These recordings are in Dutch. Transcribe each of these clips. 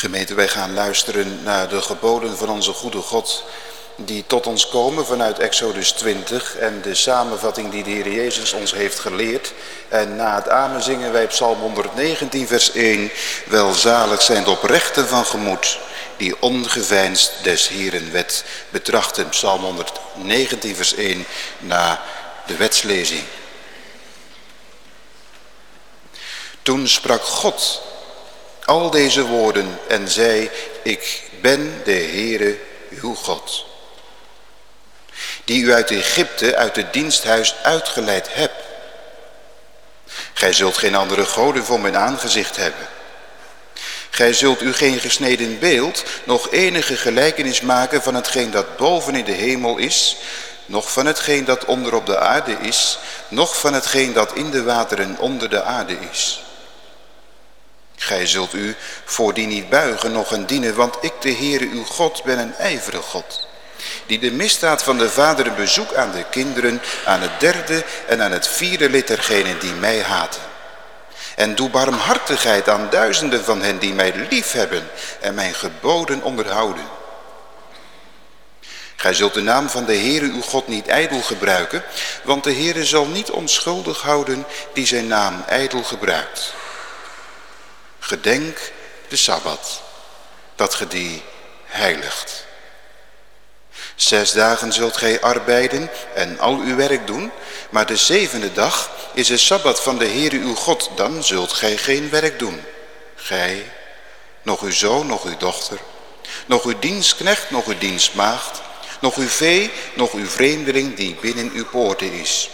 Gemeente, wij gaan luisteren naar de geboden van onze goede God die tot ons komen vanuit Exodus 20 en de samenvatting die de Heer Jezus ons heeft geleerd. En na het amen zingen wij Psalm 119 vers 1, welzalig zijn de oprechten van gemoed, die ongeveinsd des Heeren wet betrachten. Psalm 119 vers 1 na de wetslezing. Toen sprak God al deze woorden en zei, ik ben de Heere uw God. Die u uit Egypte, uit het diensthuis uitgeleid hebt. Gij zult geen andere goden voor mijn aangezicht hebben. Gij zult u geen gesneden beeld, nog enige gelijkenis maken van hetgeen dat boven in de hemel is, nog van hetgeen dat onder op de aarde is, nog van hetgeen dat in de wateren onder de aarde is. Gij zult u voor die niet buigen, nog een dienen, want ik de Heere uw God ben een ijverige God. Die de misdaad van de vader bezoek aan de kinderen, aan het derde en aan het vierde lid dergenen die mij haten. En doe barmhartigheid aan duizenden van hen die mij lief hebben en mijn geboden onderhouden. Gij zult de naam van de Heere uw God niet ijdel gebruiken, want de Heere zal niet onschuldig houden die zijn naam ijdel gebruikt. Gedenk de Sabbat, dat ge die heiligt. Zes dagen zult gij arbeiden en al uw werk doen, maar de zevende dag is de Sabbat van de Heere uw God, dan zult gij geen werk doen. Gij, nog uw zoon, nog uw dochter, nog uw dienstknecht, nog uw dienstmaagd, nog uw vee, nog uw vreemdeling die binnen uw poorten is.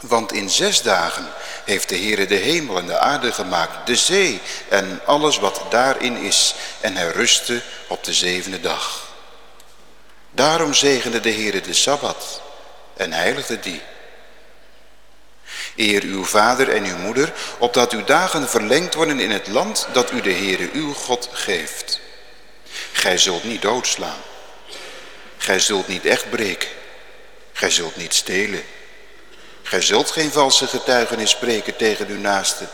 Want in zes dagen heeft de Heere de hemel en de aarde gemaakt, de zee en alles wat daarin is. En hij rustte op de zevende dag. Daarom zegende de Heere de Sabbat en heiligde die. Eer uw vader en uw moeder, opdat uw dagen verlengd worden in het land dat u de Heere uw God geeft. Gij zult niet doodslaan. Gij zult niet echt breken. Gij zult niet stelen. Gij zult geen valse getuigenis spreken tegen uw naaste.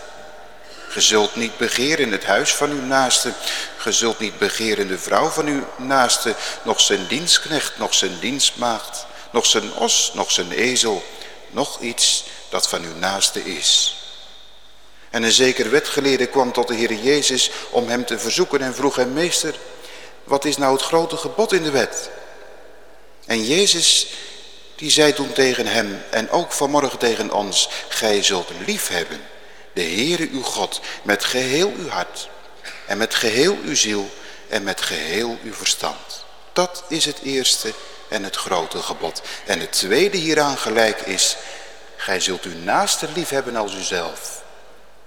Ge zult niet begeren het huis van uw naaste. Ge zult niet begeren de vrouw van uw naaste, nog zijn dienstknecht, nog zijn dienstmaagd, nog zijn os, nog zijn ezel, nog iets dat van uw naaste is. En een zeker wetgeleerde kwam tot de Heer Jezus om hem te verzoeken en vroeg hem, meester, wat is nou het grote gebod in de wet? En Jezus die zei toen tegen hem en ook vanmorgen tegen ons, gij zult lief hebben de Heere uw God met geheel uw hart en met geheel uw ziel en met geheel uw verstand. Dat is het eerste en het grote gebod. En het tweede hieraan gelijk is, gij zult uw naaste lief hebben als uzelf.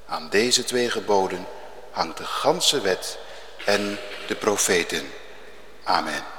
Aan deze twee geboden hangt de ganse wet en de profeten. Amen.